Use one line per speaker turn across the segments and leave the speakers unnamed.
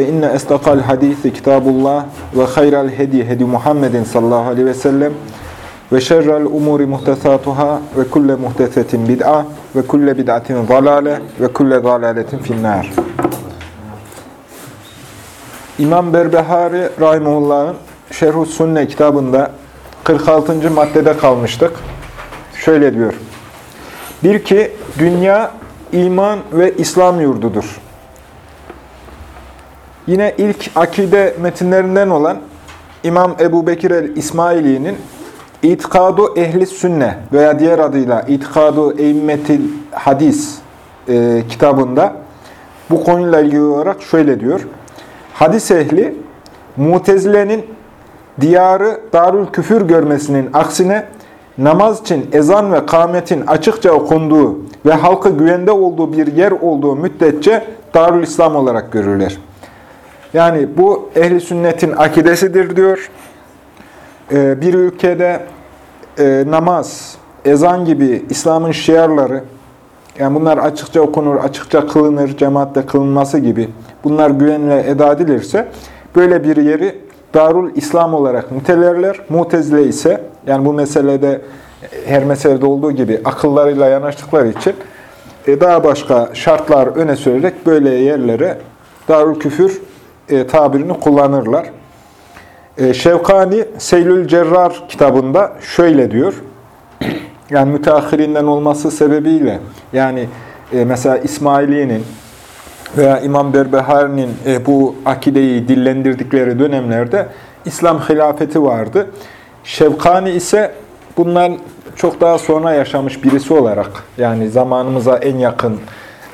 inne estakal hadisi kitabullah ve hayral hedi hedi Muhammedin sallallahu aleyhi ve sellem muhtesatuhâ ve kulle muhtesetin bid'a ve kulle bid'atin zalale ve kulle zalaletin finnâr. İmam Berbehari Rahimullah'ın Şerh-ü Sünne kitabında 46. maddede kalmıştık. Şöyle diyor. Bir ki dünya iman ve İslam yurdudur. Yine ilk akide metinlerinden olan İmam Ebu Bekir el-İsmaili'nin İtikadu Ehli Sünne veya diğer adıyla İtikadu Eimmetil Hadis e, kitabında bu konuyla ilgili olarak şöyle diyor. Hadis ehli, Mutezile'nin diyarı darül küfür görmesinin aksine namaz için ezan ve kâmetin açıkça okunduğu ve halkı güvende olduğu bir yer olduğu müddetçe darül İslam olarak görürler. Yani bu ehli sünnetin akidesidir diyor. Ee, bir ülkede e, namaz, ezan gibi İslam'ın şiarları, yani bunlar açıkça okunur, açıkça kılınır, cemaatle kılınması gibi bunlar güvenle eda edilirse böyle bir yeri Darul İslam olarak nitelerler. Mutezile ise yani bu meselede her meselede olduğu gibi akıllarıyla yanaştıkları için e, daha başka şartlar öne sürerek böyle yerlere Darul Küfür e, tabirini kullanırlar. E, Şevkani Seylül Cerrar kitabında şöyle diyor. Yani müteahhirinden olması sebebiyle yani e, mesela İsmaili'nin veya İmam Berbehari'nin e, bu akideyi dillendirdikleri dönemlerde İslam hilafeti vardı. Şevkani ise bundan çok daha sonra yaşamış birisi olarak yani zamanımıza en yakın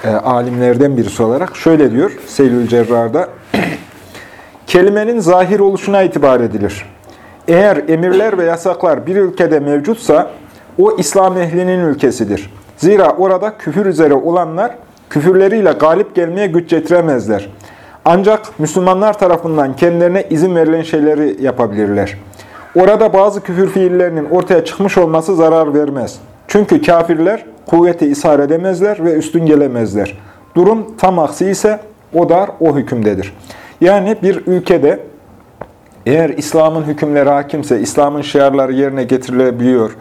e, alimlerden birisi olarak şöyle diyor Seylül Cerrar'da Kelimenin zahir oluşuna itibar edilir. Eğer emirler ve yasaklar bir ülkede mevcutsa, o İslam ehlinin ülkesidir. Zira orada küfür üzere olanlar, küfürleriyle galip gelmeye güç getiremezler. Ancak Müslümanlar tarafından kendilerine izin verilen şeyleri yapabilirler. Orada bazı küfür fiillerinin ortaya çıkmış olması zarar vermez. Çünkü kafirler kuvveti ishar edemezler ve üstün gelemezler. Durum tam aksi ise o dar o hükümdedir. Yani bir ülkede eğer İslam'ın hükümleri hakimse, İslam'ın şiarları yerine getirilebiliyor,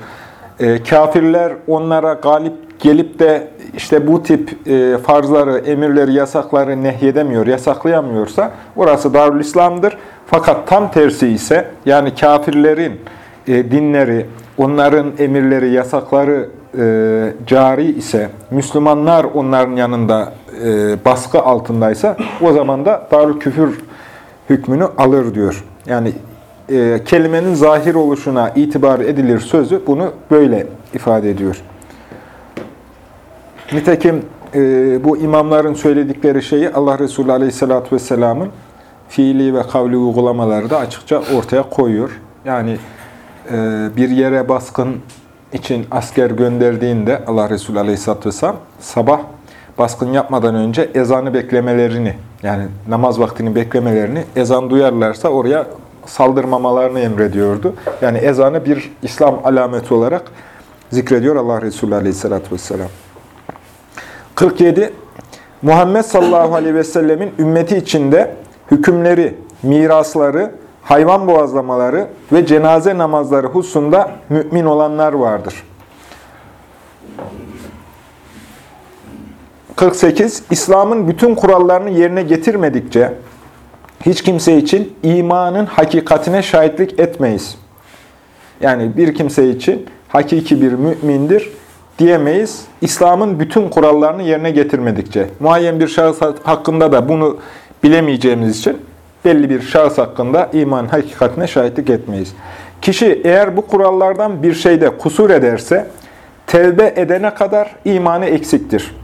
e, kafirler onlara galip gelip de işte bu tip e, farzları, emirleri, yasakları nehyedemiyor, yasaklayamıyorsa orası Darül İslam'dır. Fakat tam tersi ise yani kafirlerin e, dinleri, onların emirleri, yasakları e, cari ise, Müslümanlar onların yanında e, baskı altındaysa o zaman da darül küfür hükmünü alır diyor. Yani e, kelimenin zahir oluşuna itibar edilir sözü bunu böyle ifade ediyor. Nitekim e, bu imamların söyledikleri şeyi Allah Resulü Aleyhisselatü Vesselam'ın fiili ve kavli uygulamaları da açıkça ortaya koyuyor. Yani e, bir yere baskın için asker gönderdiğinde Allah Resulü Aleyhisselatü Vesselam sabah baskın yapmadan önce ezanı beklemelerini, yani namaz vaktini beklemelerini, ezan duyarlarsa oraya saldırmamalarını emrediyordu. Yani ezanı bir İslam alameti olarak zikrediyor Allah Resulü Aleyhisselatü Vesselam. 47. Muhammed sallallahu aleyhi ve ümmeti içinde hükümleri, mirasları, hayvan boğazlamaları ve cenaze namazları hususunda mümin olanlar vardır. 48. İslam'ın bütün kurallarını yerine getirmedikçe hiç kimse için imanın hakikatine şahitlik etmeyiz. Yani bir kimse için hakiki bir mümindir diyemeyiz. İslam'ın bütün kurallarını yerine getirmedikçe. Muayyen bir şahıs hakkında da bunu bilemeyeceğimiz için belli bir şahıs hakkında iman hakikatine şahitlik etmeyiz. Kişi eğer bu kurallardan bir şeyde kusur ederse, tevbe edene kadar imanı eksiktir.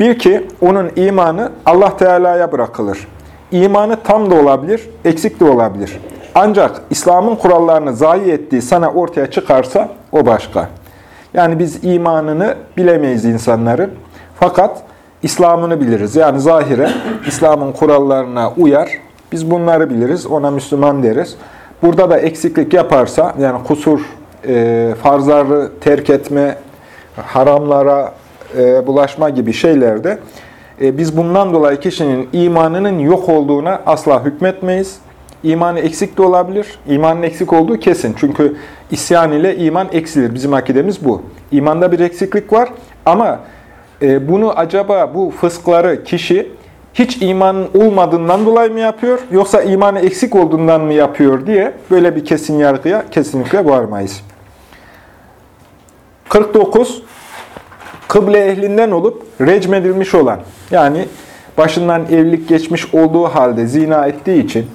Bir ki onun imanı Allah Teala'ya bırakılır. imanı tam da olabilir, eksik de olabilir. Ancak İslam'ın kurallarını zayi ettiği sana ortaya çıkarsa o başka. Yani biz imanını bilemeyiz insanların. Fakat İslam'ını biliriz. Yani zahire İslam'ın kurallarına uyar. Biz bunları biliriz. Ona Müslüman deriz. Burada da eksiklik yaparsa, yani kusur, e, farzları terk etme, haramlara e, bulaşma gibi şeylerde e, biz bundan dolayı kişinin imanının yok olduğuna asla hükmetmeyiz. İmanı eksik de olabilir. İmanın eksik olduğu kesin. Çünkü isyan ile iman eksilir. Bizim akidemiz bu. İmanda bir eksiklik var ama e, bunu acaba bu fıskları kişi hiç imanın olmadığından dolayı mı yapıyor yoksa imanı eksik olduğundan mı yapıyor diye böyle bir kesin yargıya kesinlikle varmayız. 49. Kıble ehlinden olup recmedilmiş olan yani başından evlilik geçmiş olduğu halde zina ettiği için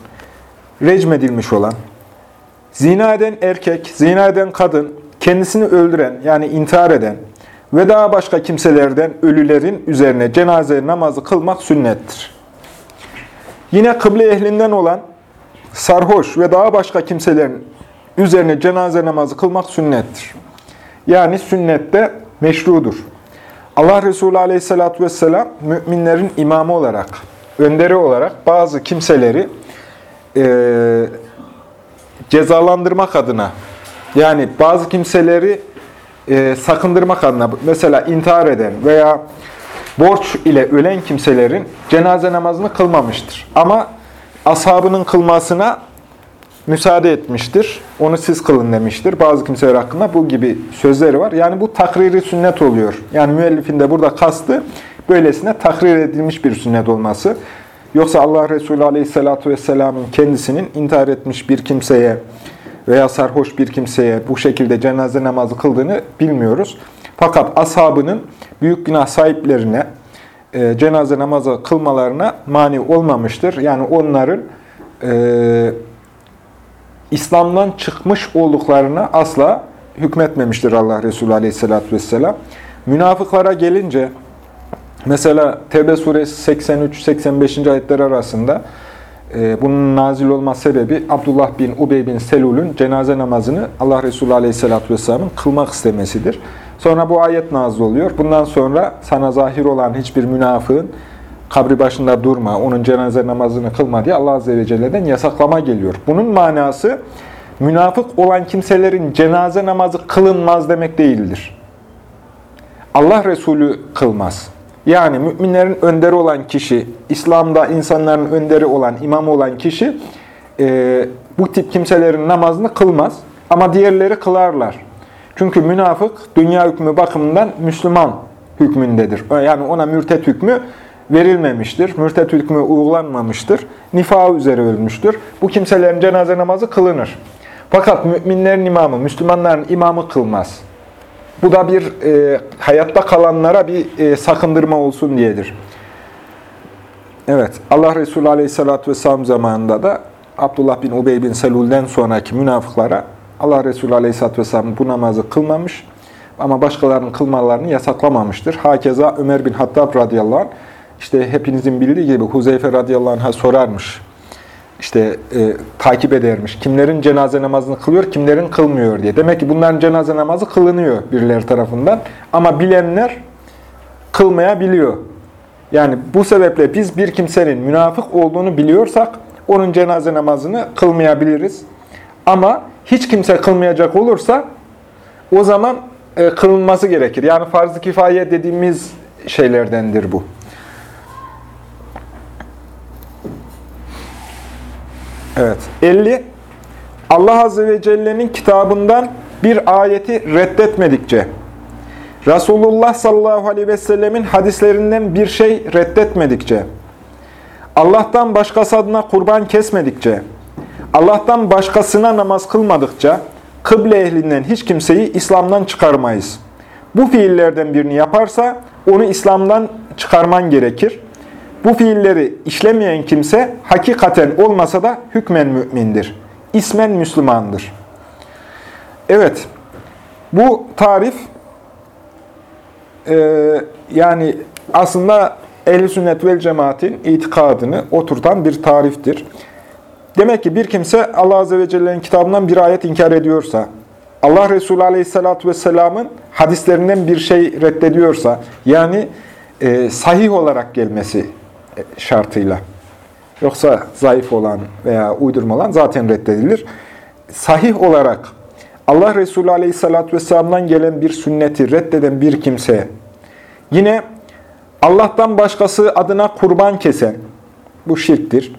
recmedilmiş olan, zina eden erkek, zina eden kadın, kendisini öldüren yani intihar eden ve daha başka kimselerden ölülerin üzerine cenaze namazı kılmak sünnettir. Yine kıble ehlinden olan sarhoş ve daha başka kimselerin üzerine cenaze namazı kılmak sünnettir. Yani sünnette meşrudur. Allah Resulü Aleyhisselatü vesselam müminlerin imamı olarak, önderi olarak bazı kimseleri e, cezalandırmak adına, yani bazı kimseleri e, sakındırmak adına, mesela intihar eden veya borç ile ölen kimselerin cenaze namazını kılmamıştır. Ama ashabının kılmasına müsaade etmiştir. Onu siz kılın demiştir. Bazı kimseler hakkında bu gibi sözleri var. Yani bu takriri sünnet oluyor. Yani müellifin de burada kastı böylesine takrir edilmiş bir sünnet olması. Yoksa Allah Resulü Aleyhisselatü Vesselam'ın kendisinin intihar etmiş bir kimseye veya sarhoş bir kimseye bu şekilde cenaze namazı kıldığını bilmiyoruz. Fakat ashabının büyük günah sahiplerine e, cenaze namazı kılmalarına mani olmamıştır. Yani onların e, İslam'dan çıkmış olduklarına asla hükmetmemiştir Allah Resulü Aleyhisselatü Vesselam. Münafıklara gelince, mesela Tevbe suresi 83-85. ayetler arasında bunun nazil olma sebebi Abdullah bin Ubey bin Selul'ün cenaze namazını Allah Resulü Aleyhisselatü Vesselam'ın kılmak istemesidir. Sonra bu ayet nazil oluyor. Bundan sonra sana zahir olan hiçbir münafığın kabri başında durma, onun cenaze namazını kılma diye Allah Azze ve Celle'den yasaklama geliyor. Bunun manası münafık olan kimselerin cenaze namazı kılınmaz demek değildir. Allah Resulü kılmaz. Yani müminlerin önderi olan kişi, İslam'da insanların önderi olan, imamı olan kişi e, bu tip kimselerin namazını kılmaz. Ama diğerleri kılarlar. Çünkü münafık dünya hükmü bakımından Müslüman hükmündedir. Yani ona mürtet hükmü verilmemiştir. Mürtet hükmü uygulanmamıştır. Nifa üzere ölmüştür. Bu kimselerin cenaze namazı kılınır. Fakat müminlerin imamı, Müslümanların imamı kılmaz. Bu da bir e, hayatta kalanlara bir e, sakındırma olsun diyedir. Evet, Allah Resulü Aleyhisselatü Vesselam zamanında da Abdullah bin Ubey bin Selul'den sonraki münafıklara Allah Resulü Aleyhisselatü Vesselam bu namazı kılmamış ama başkalarının kılmalarını yasaklamamıştır. Hakeza Ömer bin Hattab radıyallahu anh işte hepinizin bildiği gibi Huzeyfe radıyallahu anh'a sorarmış. İşte e, takip edermiş. Kimlerin cenaze namazını kılıyor, kimlerin kılmıyor diye. Demek ki bunların cenaze namazı kılınıyor birileri tarafından. Ama bilenler kılmayabiliyor. Yani bu sebeple biz bir kimsenin münafık olduğunu biliyorsak onun cenaze namazını kılmayabiliriz. Ama hiç kimse kılmayacak olursa o zaman e, kılınması gerekir. Yani farz-ı kifaye dediğimiz şeylerdendir bu. Evet. 50. Allah Azze ve Celle'nin kitabından bir ayeti reddetmedikçe, Resulullah sallallahu aleyhi ve sellemin hadislerinden bir şey reddetmedikçe, Allah'tan başkası adına kurban kesmedikçe, Allah'tan başkasına namaz kılmadıkça, kıble ehlinden hiç kimseyi İslam'dan çıkarmayız. Bu fiillerden birini yaparsa onu İslam'dan çıkarman gerekir. Bu fiilleri işlemeyen kimse hakikaten olmasa da hükmen mümindir. İsmen Müslümandır. Evet, bu tarif e, yani aslında ehl sünnet vel cemaatin itikadını oturtan bir tariftir. Demek ki bir kimse Allah Azze ve Celle'nin kitabından bir ayet inkar ediyorsa, Allah Resulü Aleyhisselatü Vesselam'ın hadislerinden bir şey reddediyorsa, yani e, sahih olarak gelmesi şartıyla, yoksa zayıf olan veya uydurma olan zaten reddedilir. Sahih olarak Allah Resulü Aleyhisselatü Vesselam'dan gelen bir sünneti reddeden bir kimse, yine Allah'tan başkası adına kurban kesen, bu şirktir.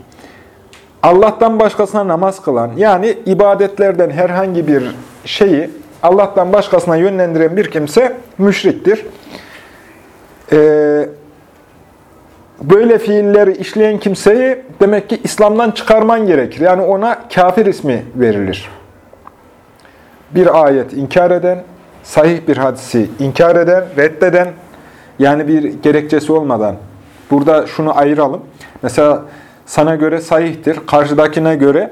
Allah'tan başkasına namaz kılan, yani ibadetlerden herhangi bir şeyi Allah'tan başkasına yönlendiren bir kimse müşriktir. Ee, böyle fiilleri işleyen kimseyi demek ki İslam'dan çıkarman gerekir. Yani ona kafir ismi verilir. Bir ayet inkar eden, sahih bir hadisi inkar eden, reddeden, yani bir gerekçesi olmadan. Burada şunu ayıralım. Mesela sana göre sahihtir, karşıdakine göre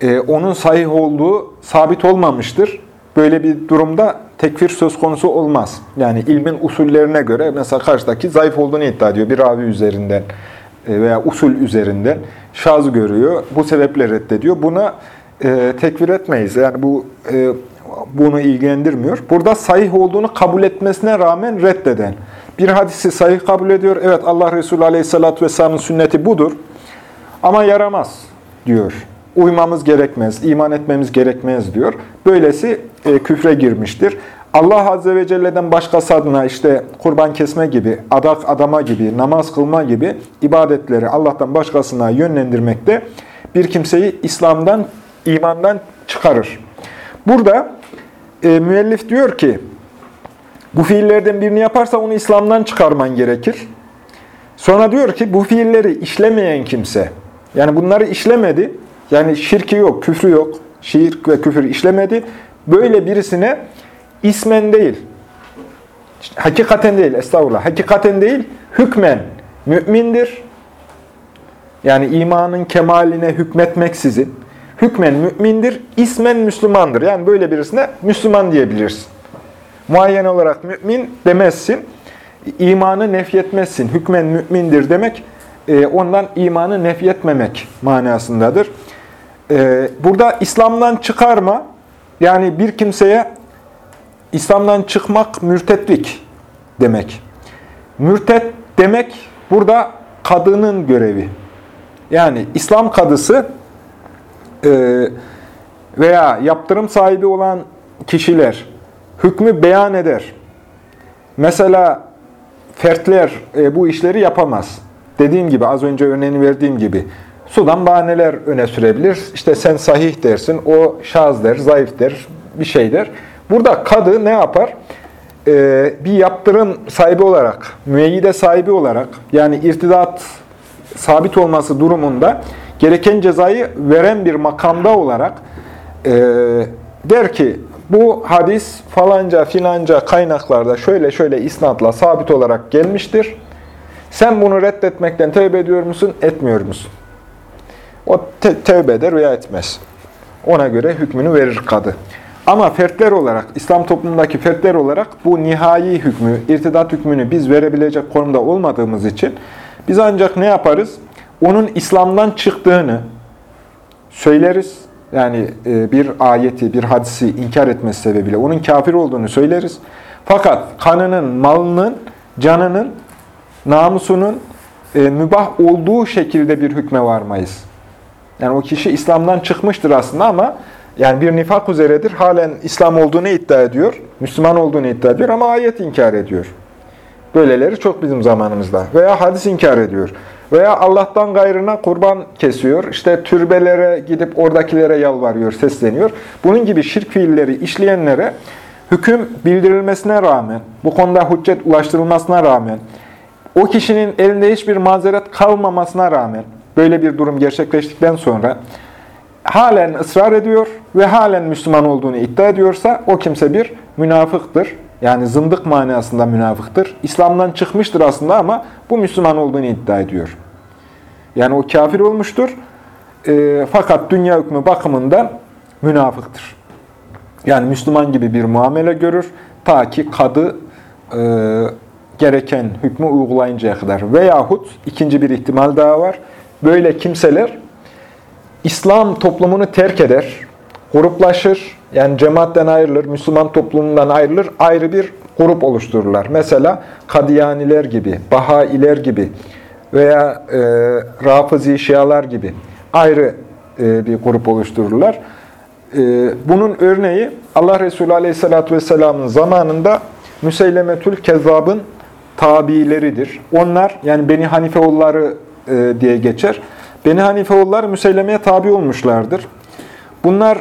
e, onun sahih olduğu sabit olmamıştır. Böyle bir durumda tekfir söz konusu olmaz. Yani ilmin usullerine göre mesela karşıdaki zayıf olduğunu iddia ediyor bir ravi üzerinden e, veya usul üzerinden. Şazı görüyor, bu sebeple reddediyor. Buna e, tekfir etmeyiz. Yani bu e, bunu ilgilendirmiyor. Burada sahih olduğunu kabul etmesine rağmen reddeden. Bir hadisi sahih kabul ediyor. Evet Allah Resulü Aleyhisselatü Vesselam'ın sünneti budur. Ama yaramaz diyor. Uymamız gerekmez, iman etmemiz gerekmez diyor. Böylesi e, küfre girmiştir. Allah Azze ve Celle'den başkası adına işte kurban kesme gibi, adak adama gibi, namaz kılma gibi ibadetleri Allah'tan başkasına yönlendirmekte bir kimseyi İslam'dan, imandan çıkarır. Burada e, müellif diyor ki, bu fiillerden birini yaparsa onu İslam'dan çıkarman gerekir. Sonra diyor ki bu fiilleri işlemeyen kimse, yani bunları işlemedi, yani şirki yok, küfrü yok, şirk ve küfür işlemedi. Böyle birisine ismen değil, hakikaten değil, estağfurullah, hakikaten değil, hükmen mümindir. Yani imanın kemaline hükmetmeksizin, hükmen mümindir, ismen Müslümandır. Yani böyle birisine Müslüman diyebilirsin. Muayyen olarak mümin demezsin, imanı nefyetmezsin. Hükmen mümindir demek, e, ondan imanı nefyetmemek manasındadır. E, burada İslam'dan çıkarma, yani bir kimseye İslam'dan çıkmak mürtetlik demek. Mürtet demek burada kadının görevi. Yani İslam kadısı e, veya yaptırım sahibi olan kişiler hükmü beyan eder. Mesela fertler e, bu işleri yapamaz. Dediğim gibi, az önce örneğini verdiğim gibi, sudan bahaneler öne sürebilir. İşte sen sahih dersin, o şaz der, zayıf der, bir şey der. Burada kadı ne yapar? Ee, bir yaptırım sahibi olarak, müeyyide sahibi olarak, yani irtidat sabit olması durumunda gereken cezayı veren bir makamda olarak e, der ki, bu hadis falanca filanca kaynaklarda şöyle şöyle isnatla sabit olarak gelmiştir. Sen bunu reddetmekten tövbe ediyor musun, etmiyor musun? O te tövbe eder veya etmez. Ona göre hükmünü verir kadı. Ama fertler olarak, İslam toplumundaki fertler olarak bu nihai hükmü, irtidat hükmünü biz verebilecek konumda olmadığımız için biz ancak ne yaparız? Onun İslam'dan çıktığını söyleriz. Yani e, bir ayeti, bir hadisi inkar etmesi sebebiyle onun kafir olduğunu söyleriz. Fakat kanının, malının, canının, namusunun e, mübah olduğu şekilde bir hükme varmayız. Yani o kişi İslam'dan çıkmıştır aslında ama yani bir nifak üzeredir. Halen İslam olduğunu iddia ediyor. Müslüman olduğunu iddia ediyor ama ayet inkar ediyor. Böyleleri çok bizim zamanımızda. Veya hadis inkar ediyor. Veya Allah'tan gayrına kurban kesiyor. İşte türbelere gidip oradakilere yalvarıyor, sesleniyor. Bunun gibi şirk fiilleri işleyenlere hüküm bildirilmesine rağmen, bu konuda hüccet ulaştırılmasına rağmen, o kişinin elinde hiçbir mazeret kalmamasına rağmen, böyle bir durum gerçekleştikten sonra halen ısrar ediyor ve halen Müslüman olduğunu iddia ediyorsa o kimse bir münafıktır. Yani zındık manasında münafıktır. İslam'dan çıkmıştır aslında ama bu Müslüman olduğunu iddia ediyor. Yani o kafir olmuştur. E, fakat dünya hükmü bakımından münafıktır. Yani Müslüman gibi bir muamele görür. Ta ki kadı e, gereken hükmü uygulayıncaya kadar. Veyahut ikinci bir ihtimal daha var. Böyle kimseler İslam toplumunu terk eder, gruplaşır, yani cemaatten ayrılır, Müslüman toplumundan ayrılır, ayrı bir grup oluştururlar. Mesela Kadiyaniler gibi, Bahailer gibi veya e, Rafizi Şialar gibi ayrı e, bir grup oluştururlar. E, bunun örneği Allah Resulü Aleyhisselatü Vesselam'ın zamanında Müseylemetül Kezzab'ın tabileridir. Onlar yani Beni Hanifeoğulları e, diye geçer. Beni Hanifeoğulları Müseyleme'ye tabi olmuşlardır. Bunlar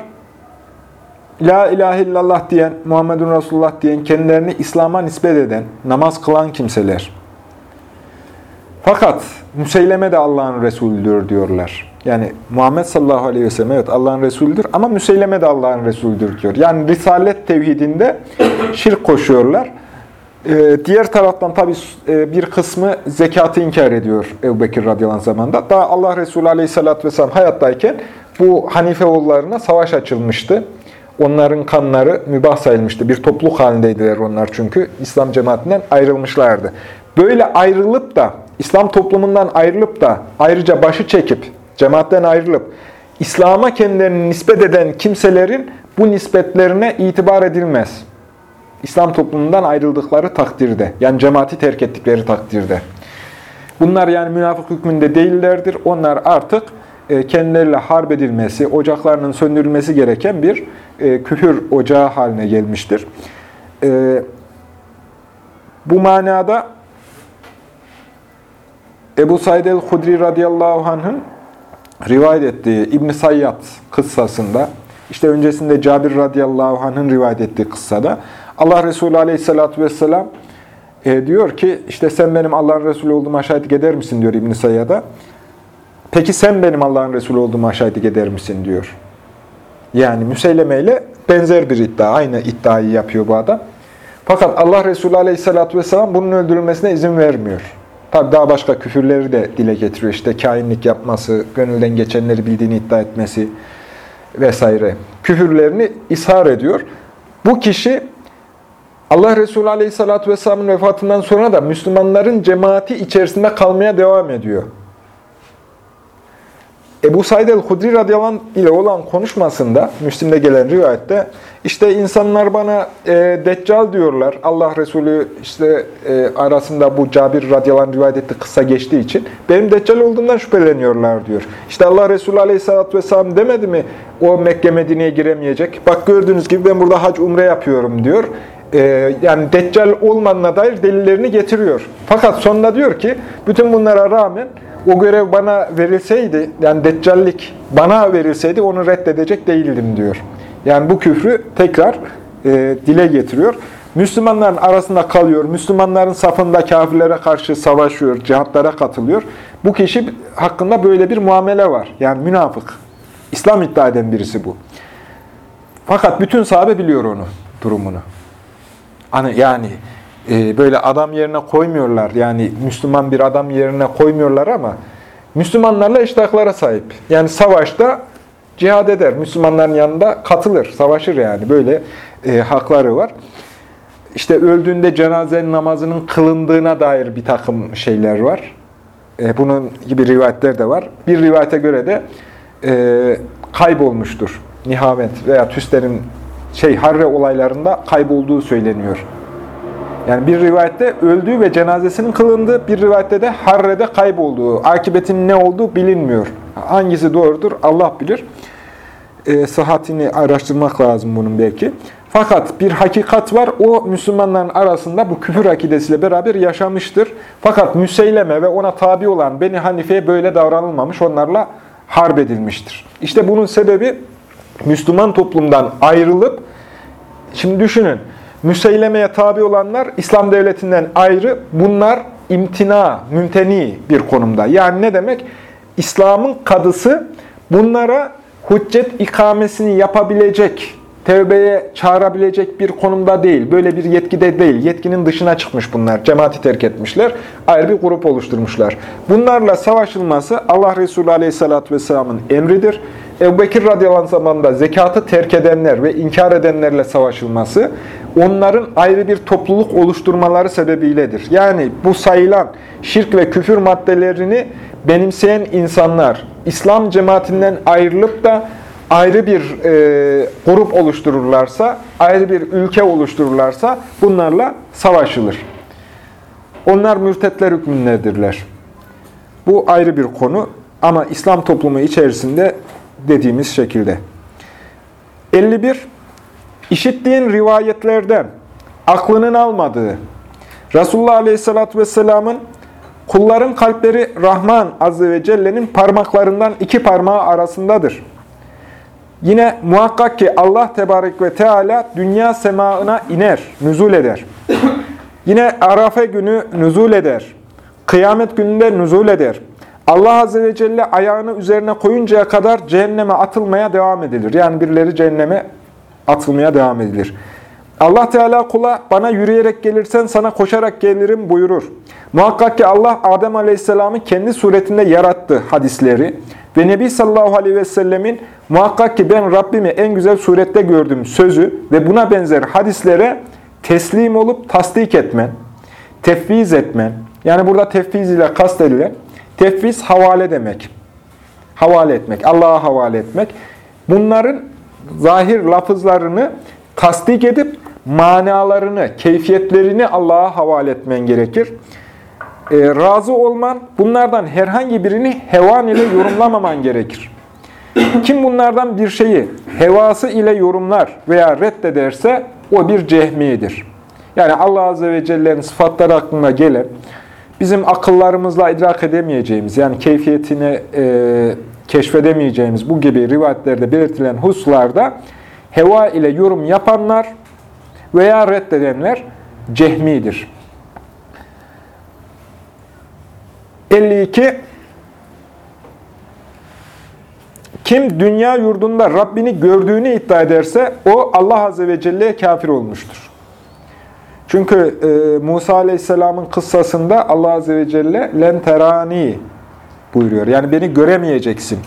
La ilahe illallah diyen, Muhammedun Resulullah diyen, kendilerini İslam'a nispet eden, namaz kılan kimseler. Fakat Müseyleme de Allah'ın Resulüdür diyorlar. Yani Muhammed sallallahu aleyhi ve sellem evet Allah'ın Resulüdür ama Müseyleme de Allah'ın Resulüdür diyor. Yani Risalet tevhidinde şirk koşuyorlar. Ee, diğer taraftan tabi e, bir kısmı zekatı inkar ediyor Ebu Bekir radıyallahu zamanında. Daha Allah Resulü aleyhissalatü vesselam hayattayken bu Hanife oğullarına savaş açılmıştı. Onların kanları mübah sayılmıştı. Bir topluluk halindeydiler onlar çünkü. İslam cemaatinden ayrılmışlardı. Böyle ayrılıp da, İslam toplumundan ayrılıp da ayrıca başı çekip, cemaatten ayrılıp, İslam'a kendilerini nispet eden kimselerin bu nispetlerine itibar edilmez. İslam toplumundan ayrıldıkları takdirde, yani cemaati terk ettikleri takdirde. Bunlar yani münafık hükmünde değillerdir. Onlar artık e, kendileriyle harp edilmesi, ocaklarının söndürülmesi gereken bir e, küfür ocağı haline gelmiştir. E, bu manada Ebu Said el-Hudri radıyallahu anh'ın rivayet ettiği İbn Sayyad kıssasında, işte öncesinde Cabir radıyallahu anh'ın rivayet ettiği kıssada, Allah Resulü aleyhissalatü vesselam e, diyor ki, işte sen benim Allah'ın Resulü olduğuma şahitlik eder misin diyor İbn Sayyad'a. Peki sen benim Allah'ın Resulü olduğuma şahitlik eder misin diyor. Yani Müseyleme ile benzer bir iddia. Aynı iddiayı yapıyor bu adam. Fakat Allah Resulü Aleyhisselatü Vesselam bunun öldürülmesine izin vermiyor. Tabi daha başka küfürleri de dile getiriyor. İşte kainlik yapması, gönülden geçenleri bildiğini iddia etmesi vesaire. Küfürlerini ishar ediyor. Bu kişi Allah Resulü Aleyhisselatü Vesselam'ın vefatından sonra da Müslümanların cemaati içerisinde kalmaya devam ediyor. Ebu Said el-Hudri radıyallahu ile olan konuşmasında, Müslim'de gelen rivayette, işte insanlar bana e, Deccal diyorlar. Allah Resulü işte e, arasında bu Cabir radıyallahu anh rivayet etti kısa geçtiği için. Benim Deccal olduğumdan şüpheleniyorlar diyor. İşte Allah Resulü aleyhissalatü vesselam demedi mi o Mekke Medine'ye giremeyecek. Bak gördüğünüz gibi ben burada hac umre yapıyorum diyor. E, yani Deccal olmadığına dair delillerini getiriyor. Fakat sonunda diyor ki bütün bunlara rağmen o görev bana verilseydi, yani deccallik bana verilseydi onu reddedecek değildim diyor. Yani bu küfrü tekrar e, dile getiriyor. Müslümanların arasında kalıyor, Müslümanların safında kafirlere karşı savaşıyor, cihatlara katılıyor. Bu kişi hakkında böyle bir muamele var. Yani münafık. İslam iddia eden birisi bu. Fakat bütün sahabe biliyor onu, durumunu. Hani yani e, böyle adam yerine koymuyorlar. Yani Müslüman bir adam yerine koymuyorlar ama Müslümanlarla iştahlara sahip. Yani savaşta cihad eder. Müslümanların yanında katılır, savaşır yani. Böyle e, hakları var. İşte öldüğünde cenaze namazının kılındığına dair bir takım şeyler var. E, bunun gibi rivayetler de var. Bir rivayete göre de e, kaybolmuştur. Nihavet veya Tüsler'in şey Harre olaylarında kaybolduğu söyleniyor. Yani bir rivayette öldüğü ve cenazesinin kılındığı, bir rivayette de Harre'de kaybolduğu, akıbetinin ne olduğu bilinmiyor. Hangisi doğrudur Allah bilir. E, sıhhatini araştırmak lazım bunun belki. Fakat bir hakikat var, o Müslümanların arasında bu küfür akidesiyle beraber yaşamıştır. Fakat Müseyleme ve ona tabi olan Beni Hanife'ye böyle davranılmamış, onlarla harp edilmiştir. İşte bunun sebebi Müslüman toplumdan ayrılıp, şimdi düşünün, Müseylemeye tabi olanlar İslam devletinden ayrı. Bunlar imtina, mümteni bir konumda. Yani ne demek? İslam'ın kadısı bunlara hüccet ikamesini yapabilecek, tevbeye çağırabilecek bir konumda değil. Böyle bir yetkide değil. Yetkinin dışına çıkmış bunlar. Cemaati terk etmişler. Ayrı bir grup oluşturmuşlar. Bunlarla savaşılması Allah Resulü Aleyhisselatü Vesselam'ın emridir. Ebu Bekir radıyallahu zamanında zekatı terk edenler ve inkar edenlerle savaşılması, onların ayrı bir topluluk oluşturmaları sebebiyledir. Yani bu sayılan şirk ve küfür maddelerini benimseyen insanlar İslam cemaatinden ayrılıp da ayrı bir e, grup oluştururlarsa, ayrı bir ülke oluştururlarsa bunlarla savaşılır. Onlar mürtetler hükmündedirler. Bu ayrı bir konu ama İslam toplumu içerisinde dediğimiz şekilde. 51. İşittiğin rivayetlerden aklının almadığı, Resulullah Aleyhisselatü Vesselam'ın kulların kalpleri Rahman Azze ve Celle'nin parmaklarından iki parmağı arasındadır. Yine muhakkak ki Allah Tebarek ve Teala dünya semaına iner, nüzul eder. Yine Arafe günü nüzul eder. Kıyamet gününde nüzul eder. Allah Azze ve Celle ayağını üzerine koyuncaya kadar cehenneme atılmaya devam edilir. Yani birileri cehenneme atılmaya devam edilir. Allah Teala kula bana yürüyerek gelirsen sana koşarak gelirim buyurur. Muhakkak ki Allah Adem Aleyhisselam'ı kendi suretinde yarattı hadisleri ve Nebi sallallahu aleyhi ve sellemin muhakkak ki ben Rabbimi en güzel surette gördüm sözü ve buna benzer hadislere teslim olup tasdik etmen, tefviz etmen, yani burada tefviz ile kastedilen, tefviz havale demek. Havale etmek, Allah'a havale etmek. Bunların zahir lafızlarını tasdik edip manalarını, keyfiyetlerini Allah'a havale etmen gerekir. E, razı olman, bunlardan herhangi birini hevan ile yorumlamaman gerekir. Kim bunlardan bir şeyi hevası ile yorumlar veya reddederse o bir cehmidir. Yani Allah Azze ve Celle'nin sıfatları hakkında gelen, bizim akıllarımızla idrak edemeyeceğimiz, yani keyfiyetini e, keşfedemeyeceğimiz bu gibi rivayetlerde belirtilen hususlarda heva ile yorum yapanlar veya reddedenler cehmidir. 52 Kim dünya yurdunda Rabbini gördüğünü iddia ederse o Allah Azze ve Celle'ye kafir olmuştur. Çünkü e, Musa Aleyhisselam'ın kıssasında Allah Azze ve Celle len terani buyuruyor. Yani beni göremeyeceksin.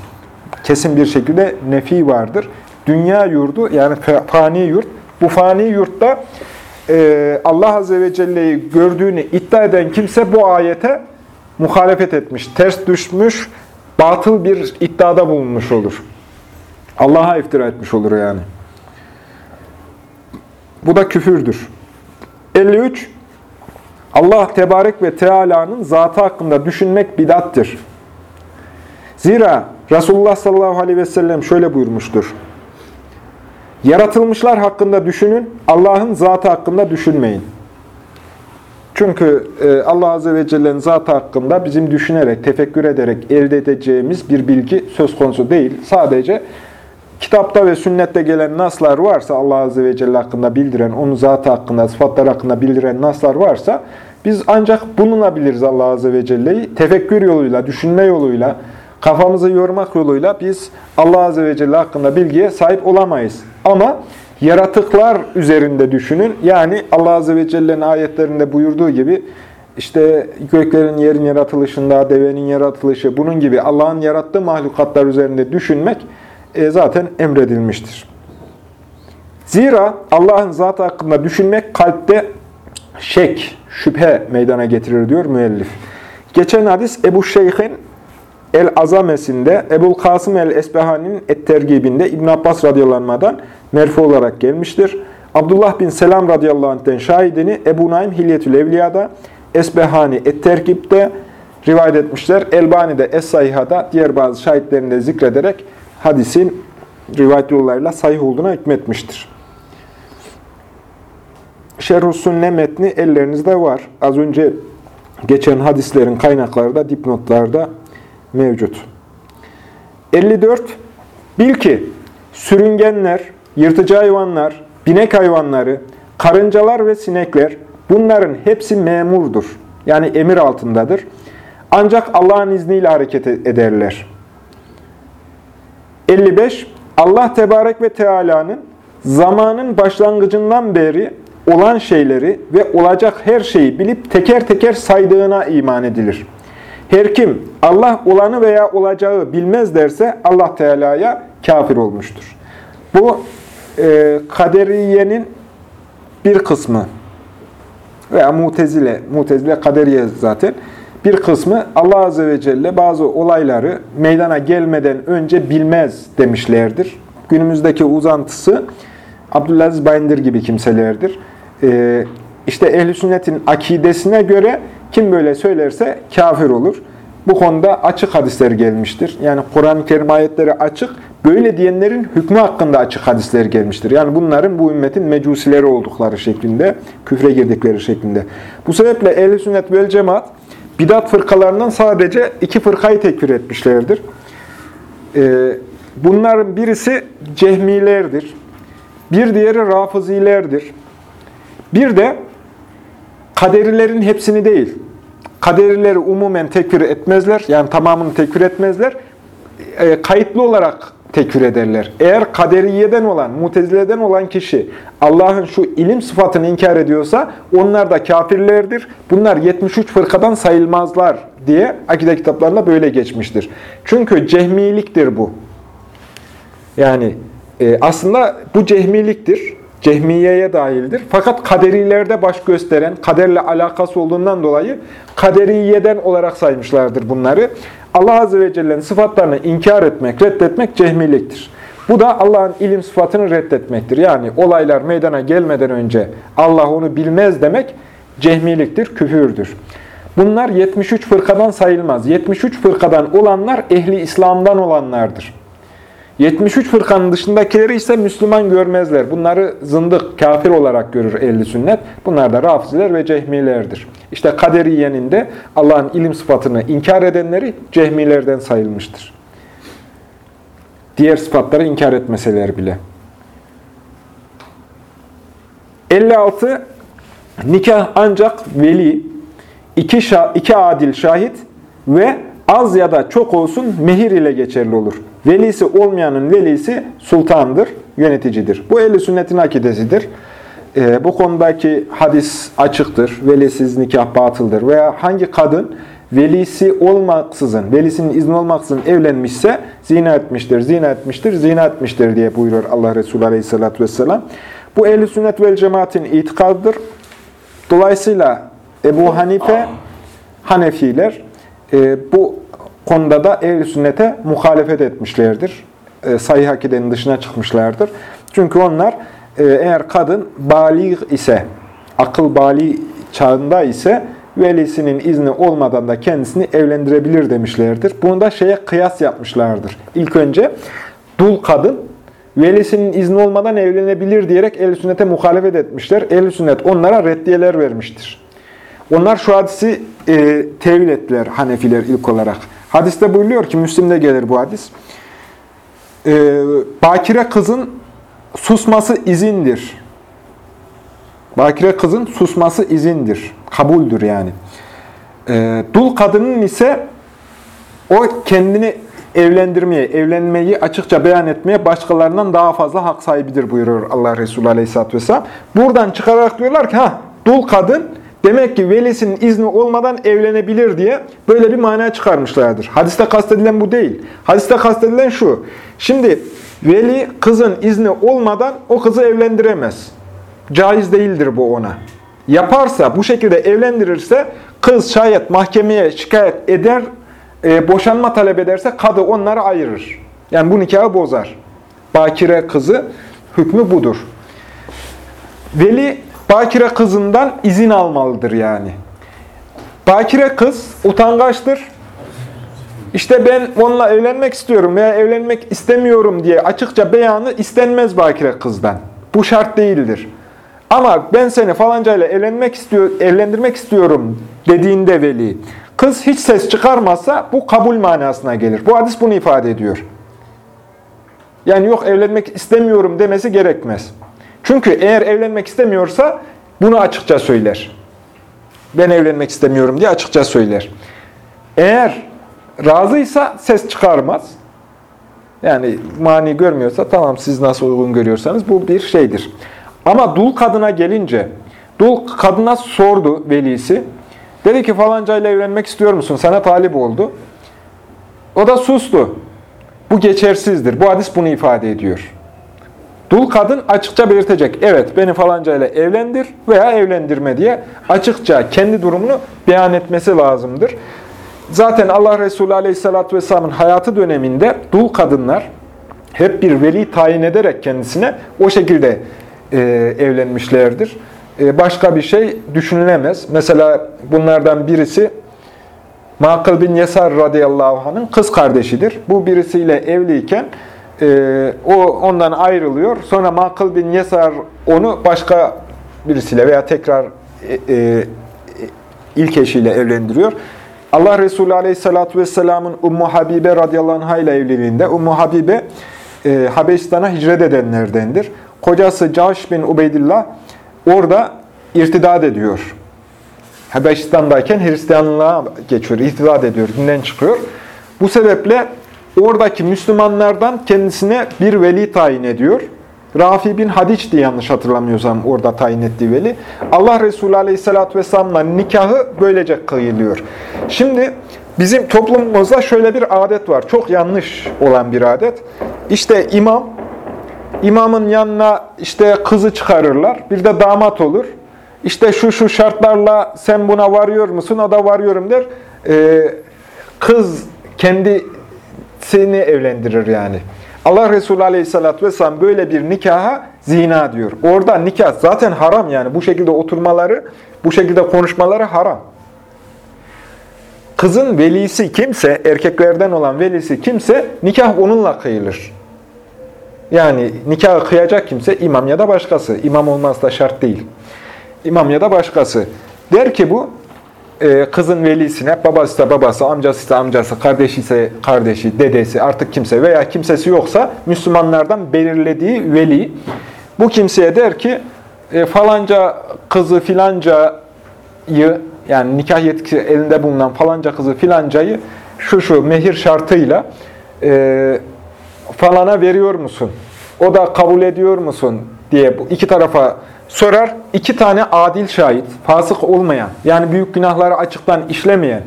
Kesin bir şekilde nefi vardır. Dünya yurdu yani fani yurt. Bu fani yurtta e, Allah Azze ve Celle'yi gördüğünü iddia eden kimse bu ayete muhalefet etmiş, ters düşmüş, batıl bir iddiada bulunmuş olur. Allah'a iftira etmiş olur yani. Bu da küfürdür. 53. Allah Tebarek ve Teala'nın zatı hakkında düşünmek bidattır. Zira Resulullah sallallahu aleyhi ve sellem şöyle buyurmuştur. Yaratılmışlar hakkında düşünün, Allah'ın zatı hakkında düşünmeyin. Çünkü e, Allah Azze ve Celle'nin zatı hakkında bizim düşünerek, tefekkür ederek elde edeceğimiz bir bilgi söz konusu değil. Sadece kitapta ve sünnette gelen naslar varsa Allah Azze ve Celle hakkında bildiren, onun zatı hakkında, sıfatlar hakkında bildiren naslar varsa biz ancak bununla biliriz Allah Azze ve Celle'yi. Tefekkür yoluyla, düşünme yoluyla, kafamızı yormak yoluyla biz Allah Azze ve Celle hakkında bilgiye sahip olamayız. Ama yaratıklar üzerinde düşünün. Yani Allah Azze ve Celle'nin ayetlerinde buyurduğu gibi işte göklerin yerin yaratılışında, devenin yaratılışı, bunun gibi Allah'ın yarattığı mahlukatlar üzerinde düşünmek e, zaten emredilmiştir. Zira Allah'ın zatı hakkında düşünmek kalpte şek, şüphe meydana getirir diyor müellif. Geçen hadis Ebu Şeyh'in El-Azamesinde, Ebul Kasım el-Esbehani'nin Et-Tergibinde İbn Abbas radıyallahu merfu olarak gelmiştir. Abdullah bin Selam radıyallahu anh'ten şahidini Ebu Naim Hilyetül Evliya'da, Esbehani Et-Tergib'de rivayet etmişler. Elbani de Es-Sayha'da diğer bazı şahitlerini de zikrederek hadisin rivayet yollarıyla sahih olduğuna hükmetmiştir. Şerh-ü metni ellerinizde var. Az önce geçen hadislerin kaynakları da dipnotlarda mevcut. 54. Bil ki sürüngenler, yırtıcı hayvanlar, binek hayvanları, karıncalar ve sinekler bunların hepsi memurdur. Yani emir altındadır. Ancak Allah'ın izniyle hareket ederler. 55. Allah Tebarek ve Teala'nın zamanın başlangıcından beri olan şeyleri ve olacak her şeyi bilip teker teker saydığına iman edilir. Her kim Allah olanı veya olacağı bilmez derse Allah Teala'ya kafir olmuştur. Bu e, kaderiyenin bir kısmı veya mutezile, mutezile kaderiye zaten bir kısmı Allah Azze ve Celle bazı olayları meydana gelmeden önce bilmez demişlerdir. Günümüzdeki uzantısı Abdülaziz Bayındır gibi kimselerdir. Ee, işte ehl sünnetin akidesine göre kim böyle söylerse kafir olur. Bu konuda açık hadisler gelmiştir. Yani Kur'an-ı Kerim ayetleri açık, böyle diyenlerin hükmü hakkında açık hadisler gelmiştir. Yani bunların bu ümmetin mecusileri oldukları şeklinde, küfre girdikleri şeklinde. Bu sebeple ehl sünnet vel cemaat bidat fırkalarından sadece iki fırkayı tekfir etmişlerdir. Ee, bunların birisi cehmilerdir. Bir diğeri rafızilerdir. Bir de kaderilerin hepsini değil, kaderileri umumen tekfir etmezler, yani tamamını tekfir etmezler, e, kayıtlı olarak tekfir ederler. Eğer kaderiyeden olan, mutezileden olan kişi Allah'ın şu ilim sıfatını inkar ediyorsa onlar da kafirlerdir. Bunlar 73 fırkadan sayılmazlar diye akide kitaplarında böyle geçmiştir. Çünkü cehmiliktir bu. Yani e, aslında bu cehmiliktir. Cehmiyeye dahildir. Fakat kaderilerde baş gösteren, kaderle alakası olduğundan dolayı kaderiyeden olarak saymışlardır bunları. Allah Azze ve Celle'nin sıfatlarını inkar etmek, reddetmek cehmiliktir. Bu da Allah'ın ilim sıfatını reddetmektir. Yani olaylar meydana gelmeden önce Allah onu bilmez demek cehmiliktir, küfürdür. Bunlar 73 fırkadan sayılmaz. 73 fırkadan olanlar ehli İslam'dan olanlardır. 73 fırkanın dışındakileri ise Müslüman görmezler. Bunları zındık, kafir olarak görür ehli sünnet. Bunlar da rafiziler ve cehmilerdir. İşte kaderiyenin de Allah'ın ilim sıfatını inkar edenleri cehmilerden sayılmıştır. Diğer sıfatları inkar etmeseler bile. 56. Nikah ancak veli, iki, şah, iki adil şahit ve az ya da çok olsun mehir ile geçerli olur. Velisi olmayanın velisi sultandır, yöneticidir. Bu ehli sünnetin akidesidir. E, bu konudaki hadis açıktır. Velisiz nikah batıldır. Veya hangi kadın velisi olmaksızın, velisinin izni olmaksızın evlenmişse zina etmiştir, zina etmiştir, zina etmiştir diye buyuruyor Allah Resulü Aleyhisselatü Vesselam. Bu ehli sünnet vel cemaatin itikadıdır. Dolayısıyla Ebu Hanife, Hanefiler e, bu konuda da ehl sünnete muhalefet etmişlerdir. E, Sahih akidenin dışına çıkmışlardır. Çünkü onlar e, eğer kadın balik ise, akıl bali çağında ise velisinin izni olmadan da kendisini evlendirebilir demişlerdir. Bunu da şeye kıyas yapmışlardır. İlk önce dul kadın velisinin izni olmadan evlenebilir diyerek ehl sünnete muhalefet etmişler. ehl sünnet onlara reddiyeler vermiştir. Onlar şu hadisi e, tevil ettiler Hanefiler ilk olarak. Hadiste buyuruyor ki, Müslim'de gelir bu hadis. E, bakire kızın susması izindir. Bakire kızın susması izindir. Kabuldür yani. E, dul kadının ise o kendini evlendirmeye, evlenmeyi açıkça beyan etmeye başkalarından daha fazla hak sahibidir buyuruyor Allah Resulü Aleyhisselatü Vesselam. Buradan çıkarak diyorlar ki, ha dul kadın Demek ki velisinin izni olmadan evlenebilir diye böyle bir mana çıkarmışlardır. Hadiste kastedilen bu değil. Hadiste kastedilen şu. Şimdi veli kızın izni olmadan o kızı evlendiremez. Caiz değildir bu ona. Yaparsa, bu şekilde evlendirirse kız şayet mahkemeye şikayet eder, e, boşanma talep ederse kadı onları ayırır. Yani bu nikahı bozar. Bakire kızı hükmü budur. Veli bakire kızından izin almalıdır yani. Bakire kız utangaçtır. İşte ben onunla evlenmek istiyorum veya evlenmek istemiyorum diye açıkça beyanı istenmez bakire kızdan. Bu şart değildir. Ama ben seni falancayla evlenmek istiyor, evlendirmek istiyorum dediğinde veli, kız hiç ses çıkarmazsa bu kabul manasına gelir. Bu hadis bunu ifade ediyor. Yani yok evlenmek istemiyorum demesi gerekmez. Çünkü eğer evlenmek istemiyorsa bunu açıkça söyler. Ben evlenmek istemiyorum diye açıkça söyler. Eğer razıysa ses çıkarmaz. Yani mani görmüyorsa tamam siz nasıl uygun görüyorsanız bu bir şeydir. Ama dul kadına gelince, dul kadına sordu velisi. Dedi ki falancayla evlenmek istiyor musun? Sana talip oldu. O da sustu. Bu geçersizdir. Bu hadis bunu ifade ediyor. Dul kadın açıkça belirtecek. Evet beni falanca ile evlendir veya evlendirme diye açıkça kendi durumunu beyan etmesi lazımdır. Zaten Allah Resulü Aleyhisselatü Vesselam'ın hayatı döneminde dul kadınlar hep bir veli tayin ederek kendisine o şekilde e, evlenmişlerdir. E, başka bir şey düşünülemez. Mesela bunlardan birisi Makıl bin Yesar radıyallahu anh'ın kız kardeşidir. Bu birisiyle evliyken e, o ondan ayrılıyor. Sonra Makıl bin Yesar onu başka birisiyle veya tekrar e, e, ilk eşiyle evlendiriyor. Allah Resulü Aleyhisselatü Vesselam'ın Ummu Habibe radıyallahu anh ile evliliğinde Ummu Habibe e, Habeşistan'a hicret edenlerdendir. Kocası Cahş bin Ubeydillah orada irtidat ediyor. Habeşistan'dayken Hristiyanlığa geçiyor, irtidat ediyor, dinden çıkıyor. Bu sebeple oradaki Müslümanlardan kendisine bir veli tayin ediyor. Rafi bin Hadiç diye yanlış hatırlamıyorsam orada tayin ettiği veli. Allah Resulü Aleyhisselatü Vesselam'la nikahı böylece kıyılıyor. Şimdi bizim toplumumuzda şöyle bir adet var. Çok yanlış olan bir adet. İşte imam, imamın yanına işte kızı çıkarırlar. Bir de damat olur. İşte şu şu şartlarla sen buna varıyor musun? O da varıyorum der. Ee, kız kendisini evlendirir yani. Allah Resulü Aleyhisselatü Vesselam böyle bir nikaha zina diyor. Orada nikah zaten haram yani. Bu şekilde oturmaları, bu şekilde konuşmaları haram. Kızın velisi kimse, erkeklerden olan velisi kimse nikah onunla kıyılır. Yani nikahı kıyacak kimse imam ya da başkası. İmam olmaz da şart değil. İmam ya da başkası. Der ki bu, e, kızın velisine, babası ise babası, amcası ise amcası, kardeşi ise kardeşi, dedesi, artık kimse veya kimsesi yoksa Müslümanlardan belirlediği veli. Bu kimseye der ki, e, falanca kızı filancayı, yani nikah yetkisi elinde bulunan falanca kızı filancayı şu şu mehir şartıyla e, falana veriyor musun? O da kabul ediyor musun? diye bu iki tarafa sorar. İki tane adil şahit, fasık olmayan, yani büyük günahları açıktan işlemeyen,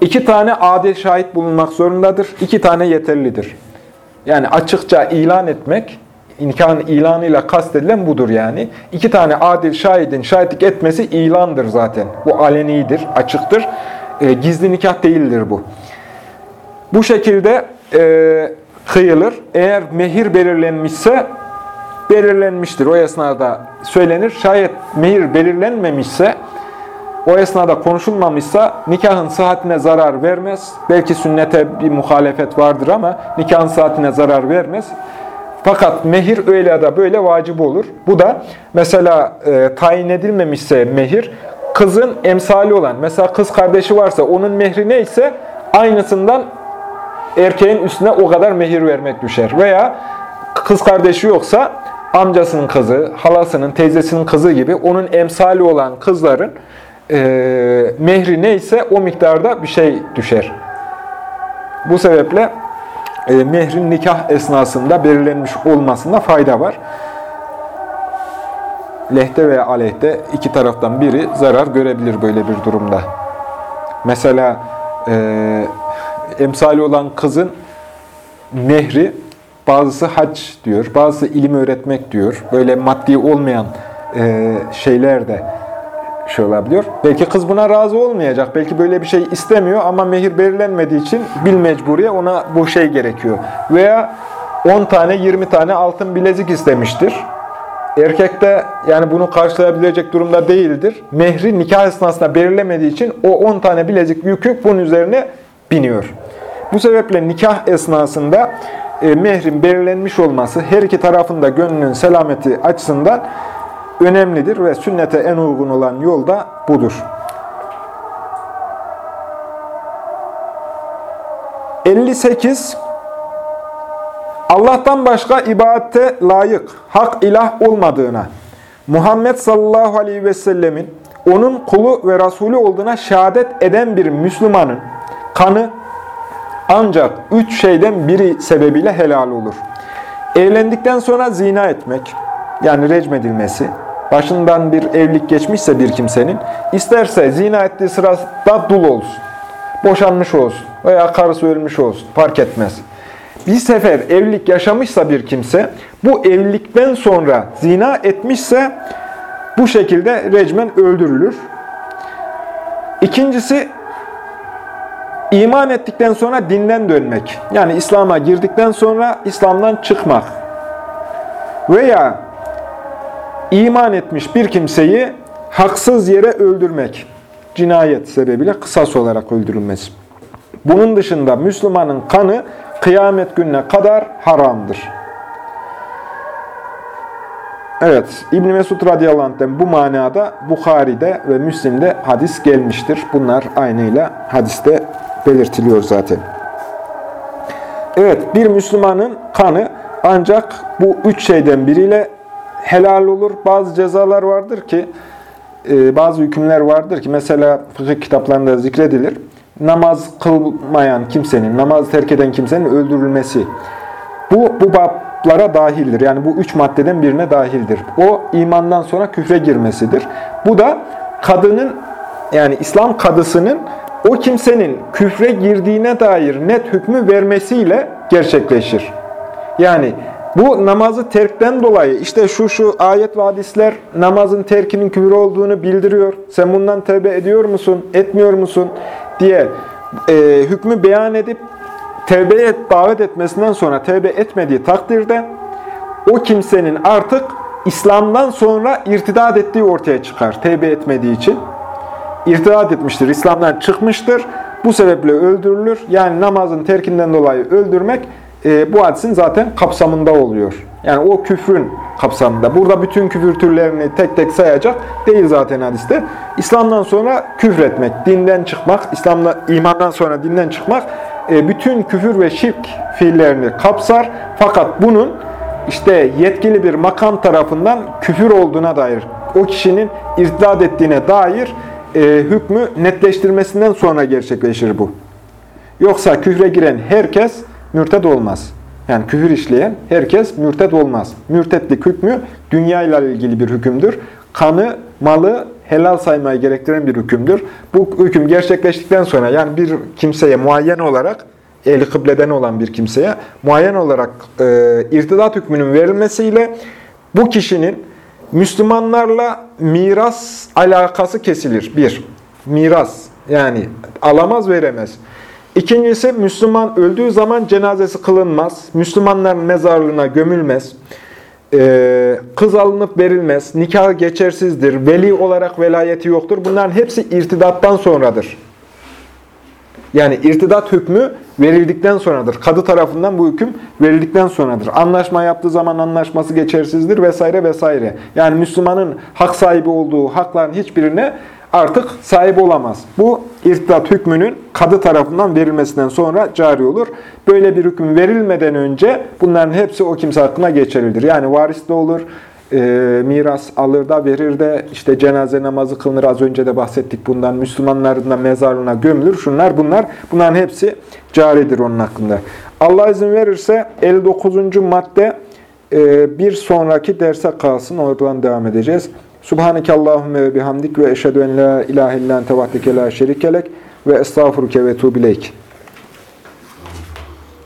iki tane adil şahit bulunmak zorundadır. İki tane yeterlidir. Yani açıkça ilan etmek, nikahın ilanıyla kastedilen budur yani. İki tane adil şahidin şahitlik etmesi ilandır zaten. Bu alenidir, açıktır. E, gizli nikah değildir bu. Bu şekilde e, kıyılır. Eğer mehir belirlenmişse belirlenmiştir. O esnada söylenir. Şayet mehir belirlenmemişse, o esnada konuşulmamışsa nikahın sıhhatine zarar vermez. Belki sünnete bir muhalefet vardır ama nikahın sıhhatine zarar vermez. Fakat mehir öyle ya da böyle vacip olur. Bu da mesela e, tayin edilmemişse mehir, kızın emsali olan, mesela kız kardeşi varsa onun mehri neyse aynısından erkeğin üstüne o kadar mehir vermek düşer. Veya kız kardeşi yoksa amcasının kızı, halasının, teyzesinin kızı gibi onun emsali olan kızların e, mehri neyse o miktarda bir şey düşer. Bu sebeple e, mehrin nikah esnasında belirlenmiş olmasında fayda var. Lehte veya aleyhte iki taraftan biri zarar görebilir böyle bir durumda. Mesela e, emsali olan kızın mehri Bazısı hac diyor, bazısı ilim öğretmek diyor. Böyle maddi olmayan e, şeyler de şey olabiliyor. Belki kız buna razı olmayacak. Belki böyle bir şey istemiyor ama mehir belirlenmediği için bil mecburiye ona bu şey gerekiyor. Veya 10 tane 20 tane altın bilezik istemiştir. Erkek de yani bunu karşılayabilecek durumda değildir. Mehri nikah esnasında belirlemediği için o 10 tane bilezik yükü bunun üzerine biniyor. Bu sebeple nikah esnasında e, mehrin belirlenmiş olması her iki tarafında gönlünün selameti açısından önemlidir ve sünnete en uygun olan yol da budur. 58 Allah'tan başka ibadete layık, hak ilah olmadığına, Muhammed sallallahu aleyhi ve sellemin onun kulu ve Resulü olduğuna şehadet eden bir Müslümanın kanı, ancak üç şeyden biri sebebiyle helal olur. Evlendikten sonra zina etmek, yani recmedilmesi, başından bir evlilik geçmişse bir kimsenin, isterse zina ettiği sırada dul olsun, boşanmış olsun veya karısı ölmüş olsun, fark etmez. bir sefer evlilik yaşamışsa bir kimse, bu evlilikten sonra zina etmişse bu şekilde recmen öldürülür. İkincisi, iman ettikten sonra dinden dönmek. Yani İslam'a girdikten sonra İslam'dan çıkmak. Veya iman etmiş bir kimseyi haksız yere öldürmek. Cinayet sebebiyle kısas olarak öldürülmesi. Bunun dışında Müslümanın kanı kıyamet gününe kadar haramdır. Evet, İbn Mesud radıyallahu anh'ten bu manada Bukhari'de ve Müslim'de hadis gelmiştir. Bunlar aynıyla hadiste belirtiliyor zaten. Evet, bir Müslümanın kanı ancak bu üç şeyden biriyle helal olur. Bazı cezalar vardır ki, e, bazı hükümler vardır ki, mesela fıkıh kitaplarında zikredilir. Namaz kılmayan kimsenin, namaz terk eden kimsenin öldürülmesi. Bu, bu bablara dahildir. Yani bu üç maddeden birine dahildir. O imandan sonra küfre girmesidir. Bu da kadının, yani İslam kadısının o kimsenin küfre girdiğine dair net hükmü vermesiyle gerçekleşir. Yani bu namazı terkten dolayı işte şu şu ayet ve hadisler namazın terkinin küfür olduğunu bildiriyor. Sen bundan tevbe ediyor musun, etmiyor musun diye e, hükmü beyan edip tevbeye davet etmesinden sonra tevbe etmediği takdirde o kimsenin artık İslam'dan sonra irtidat ettiği ortaya çıkar. Tevbe etmediği için irtidat etmiştir, İslam'dan çıkmıştır. Bu sebeple öldürülür. Yani namazın terkinden dolayı öldürmek e, bu hadisin zaten kapsamında oluyor. Yani o küfrün kapsamında. Burada bütün küfür türlerini tek tek sayacak değil zaten hadiste. İslam'dan sonra küfretmek, dinden çıkmak, İslam'da imandan sonra dinden çıkmak e, bütün küfür ve şirk fiillerini kapsar. Fakat bunun işte yetkili bir makam tarafından küfür olduğuna dair, o kişinin irtidat ettiğine dair e, hükmü netleştirmesinden sonra gerçekleşir bu. Yoksa küfre giren herkes mürted olmaz. Yani küfür işleyen herkes mürted olmaz. Mürtetlik hükmü dünya ile ilgili bir hükümdür. Kanı, malı helal saymayı gerektiren bir hükümdür. Bu hüküm gerçekleştikten sonra yani bir kimseye muayyen olarak ehli kıbleden olan bir kimseye muayyen olarak e, irtidat hükmünün verilmesiyle bu kişinin Müslümanlarla miras alakası kesilir. Bir, miras yani alamaz veremez. İkincisi Müslüman öldüğü zaman cenazesi kılınmaz. Müslümanların mezarlığına gömülmez. Ee, kız alınıp verilmez. Nikah geçersizdir. Veli olarak velayeti yoktur. Bunların hepsi irtidattan sonradır. Yani irtidat hükmü verildikten sonradır. Kadı tarafından bu hüküm verildikten sonradır. Anlaşma yaptığı zaman anlaşması geçersizdir vesaire vesaire. Yani Müslümanın hak sahibi olduğu hakların hiçbirine artık sahip olamaz. Bu irtidat hükmünün kadı tarafından verilmesinden sonra cari olur. Böyle bir hüküm verilmeden önce bunların hepsi o kimse hakkına geçerlidir. Yani varis de olur, e, miras alır da verir de işte cenaze namazı kılınır. Az önce de bahsettik bundan. Müslümanların da mezarlığına gömülür. Şunlar bunlar. Bunların hepsi caridir onun hakkında. Allah izin verirse 59. madde e, bir sonraki derse kalsın. Oradan devam edeceğiz. Subhaneke Allahümme ve bihamdik ve eşhedü en la ilahe illan tevahdike la şerikelek ve estağfuruke ve tuğbileyk.